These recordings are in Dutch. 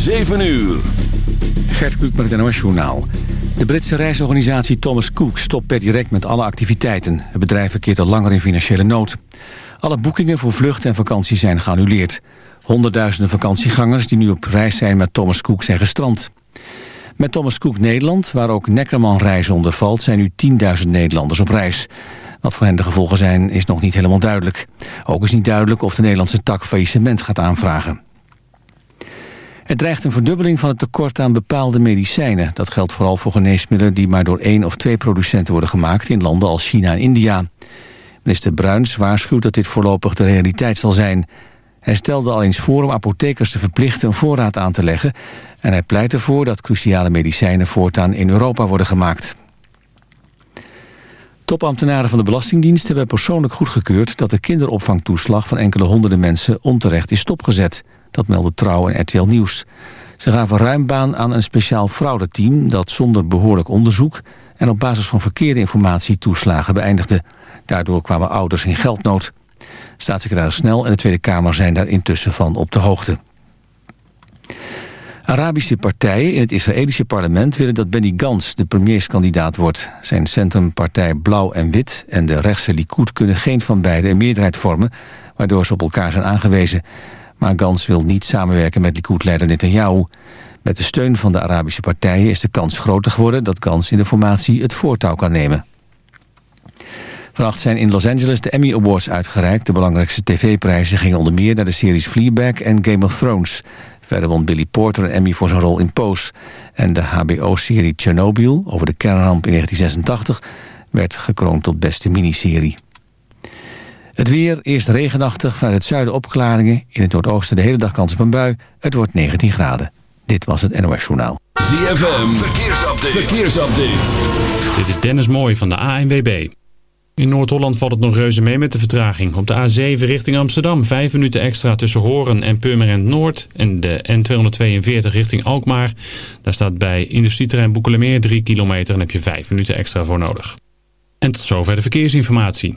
7 uur. Gert Kluk met het NOS Journaal. De Britse reisorganisatie Thomas Cook stopt per direct met alle activiteiten. Het bedrijf verkeert al langer in financiële nood. Alle boekingen voor vluchten en vakanties zijn geannuleerd. Honderdduizenden vakantiegangers die nu op reis zijn met Thomas Cook zijn gestrand. Met Thomas Cook Nederland, waar ook Neckerman reizen onder valt... zijn nu 10.000 Nederlanders op reis. Wat voor hen de gevolgen zijn, is nog niet helemaal duidelijk. Ook is niet duidelijk of de Nederlandse tak faillissement gaat aanvragen. Er dreigt een verdubbeling van het tekort aan bepaalde medicijnen. Dat geldt vooral voor geneesmiddelen die maar door één of twee producenten worden gemaakt... in landen als China en India. Minister Bruins waarschuwt dat dit voorlopig de realiteit zal zijn. Hij stelde al eens voor om apothekers te verplichten een voorraad aan te leggen... en hij pleit ervoor dat cruciale medicijnen voortaan in Europa worden gemaakt. Topambtenaren van de Belastingdienst hebben persoonlijk goedgekeurd... dat de kinderopvangtoeslag van enkele honderden mensen onterecht is stopgezet. Dat meldde Trouw en RTL Nieuws. Ze gaven ruim baan aan een speciaal fraudeteam... dat zonder behoorlijk onderzoek en op basis van verkeerde informatie toeslagen beëindigde. Daardoor kwamen ouders in geldnood. Staatssecretaris Snel en de Tweede Kamer zijn daar intussen van op de hoogte. Arabische partijen in het Israëlische parlement willen dat Benny Gantz de premierskandidaat wordt. Zijn centrumpartij Blauw en Wit en de rechtse Likud kunnen geen van beide een meerderheid vormen, waardoor ze op elkaar zijn aangewezen. Maar Gantz wil niet samenwerken met Likud-leider Netanyahu. Met de steun van de Arabische partijen is de kans groter geworden dat Gantz in de formatie het voortouw kan nemen. Vannacht zijn in Los Angeles de Emmy Awards uitgereikt. De belangrijkste tv-prijzen gingen onder meer naar de series Fleabag en Game of Thrones. Verder won Billy Porter een Emmy voor zijn rol in Pose. En de HBO-serie Chernobyl over de kernramp in 1986 werd gekroond tot beste miniserie. Het weer, eerst regenachtig, vanuit het zuiden opklaringen. In het noordoosten de hele dag kans op een bui. Het wordt 19 graden. Dit was het NOS Journaal. ZFM, verkeersupdate. verkeersupdate. Dit is Dennis Mooij van de ANWB. In Noord-Holland valt het nog reuze mee met de vertraging. Op de A7 richting Amsterdam 5 minuten extra tussen Horen en Purmerend Noord. En de N242 richting Alkmaar. Daar staat bij industrieterrein Boekelemeer 3 kilometer en heb je 5 minuten extra voor nodig. En tot zover de verkeersinformatie.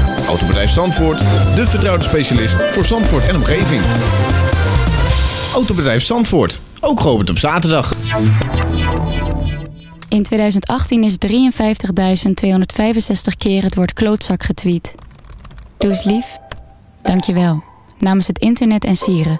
Autobedrijf Zandvoort, de vertrouwde specialist voor Zandvoort en omgeving. Autobedrijf Zandvoort, ook geopend op zaterdag. In 2018 is 53.265 keer het woord klootzak getweet. Doe eens lief. Dank je wel. Namens het internet en sieren.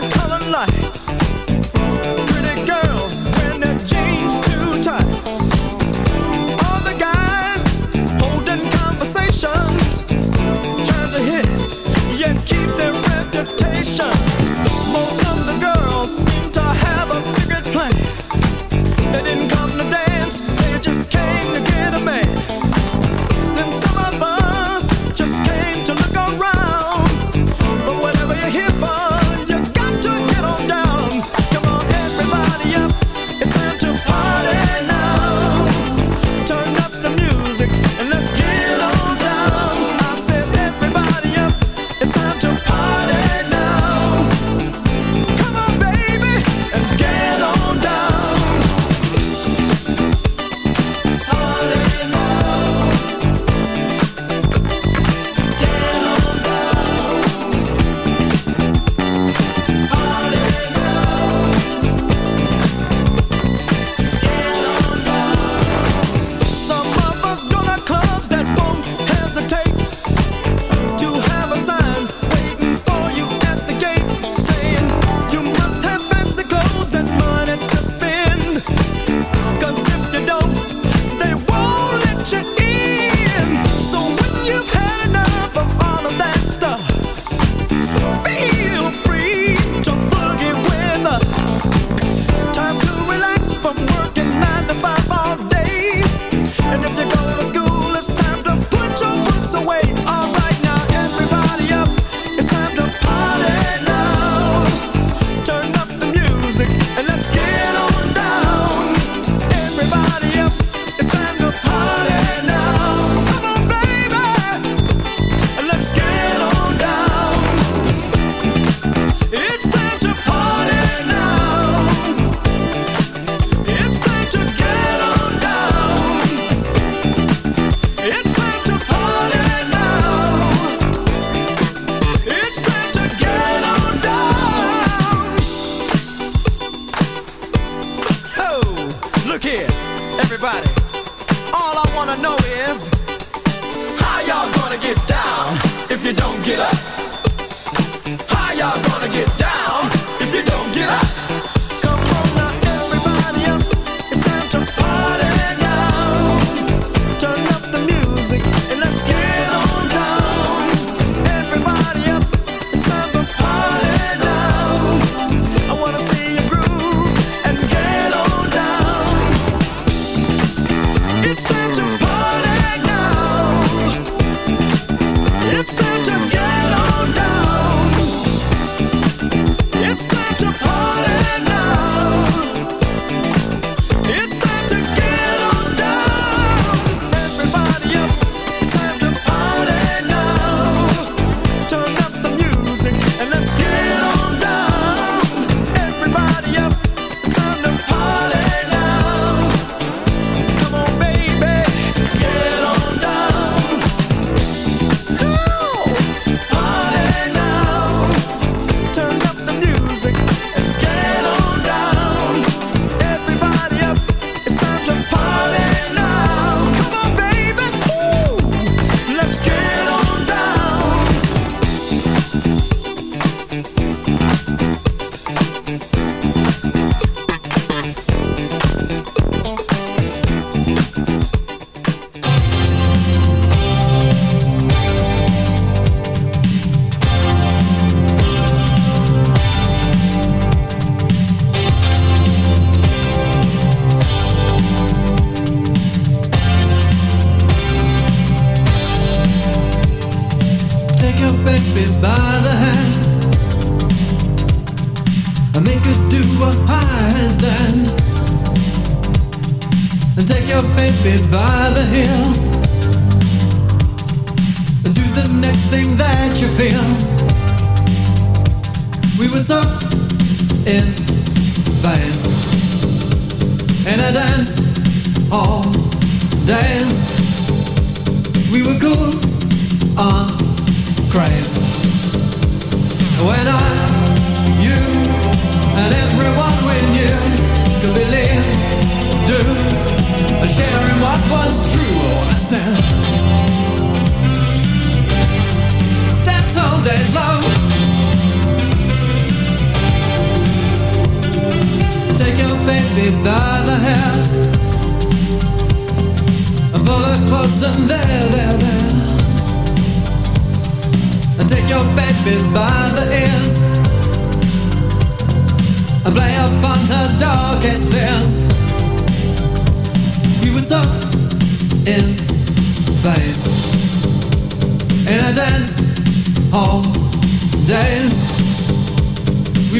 ocean.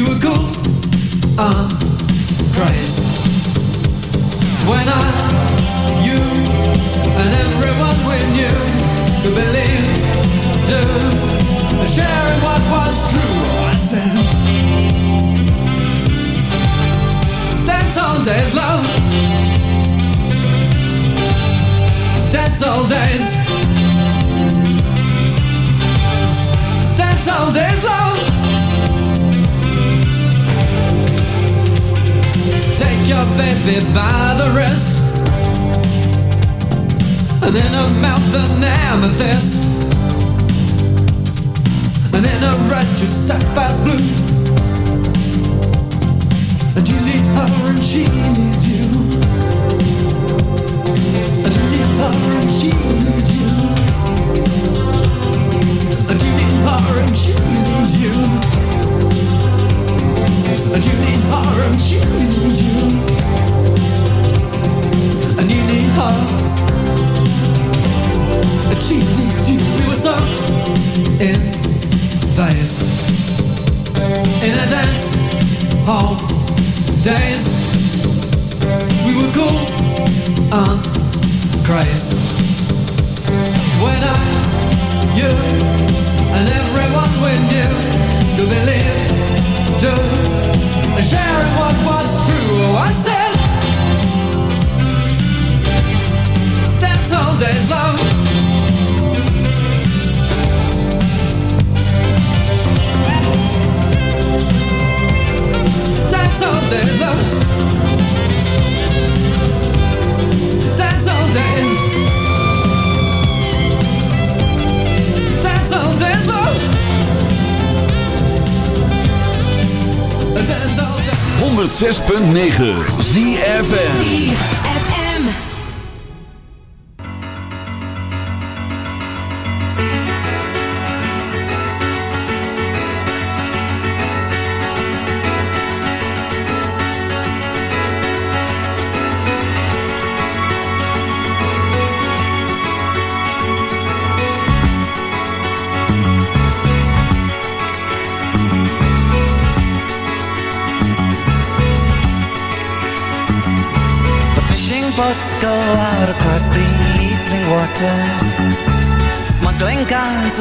We were cool on craze when I, you, and everyone we knew could believe, do, and sharing what was true. I said, dance all days, love. That's all days. Dance all days, love. Your baby by the wrist. And in her mouth an amethyst. And in her eyes two sapphires blue. And you need her and she needs you. And you need her and she needs you. And you need her and she needs you And you need her and she needs you And you need her And she needs you We were so in phase In a dance hall days We were cool on craze When I, you And everyone we knew To believe, do sharing what was true. Oh, I said, that's all days love. That's all love. That's all. 106.9 ZFN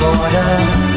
Border.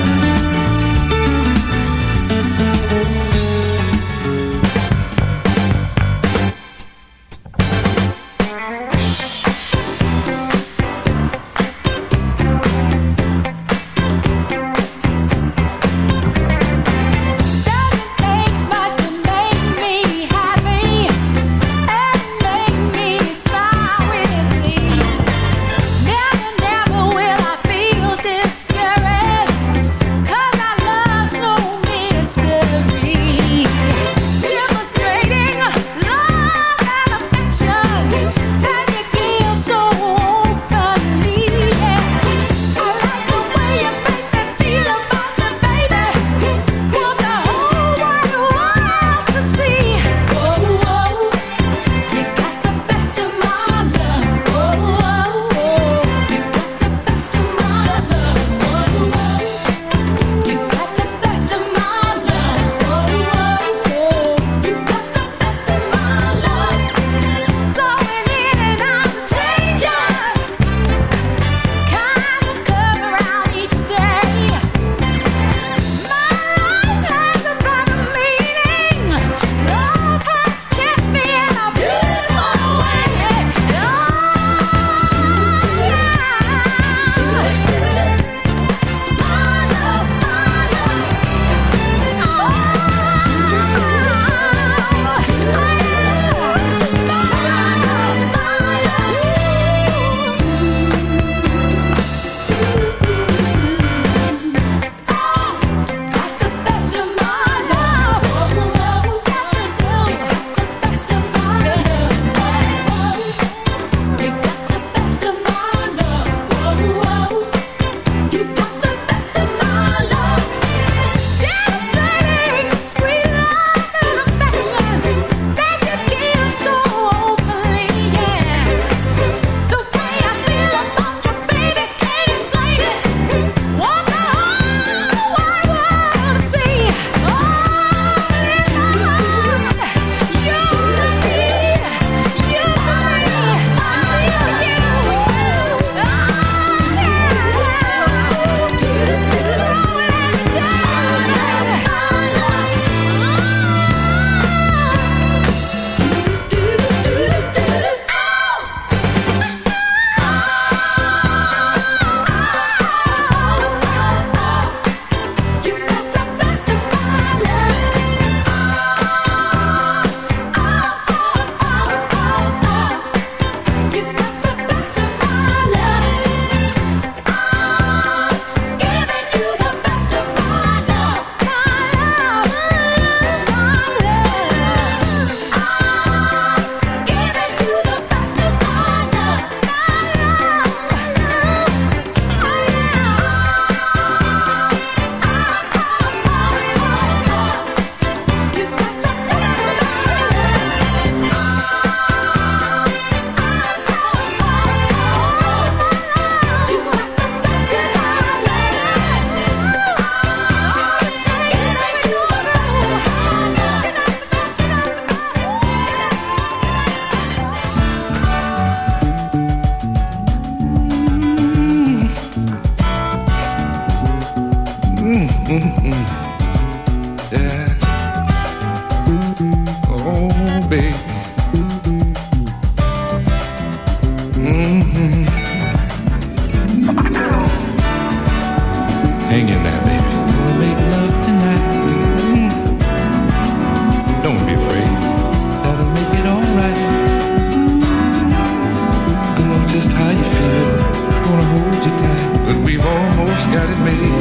you Gonna hold you tight. But we've almost got it made.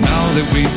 Now that we've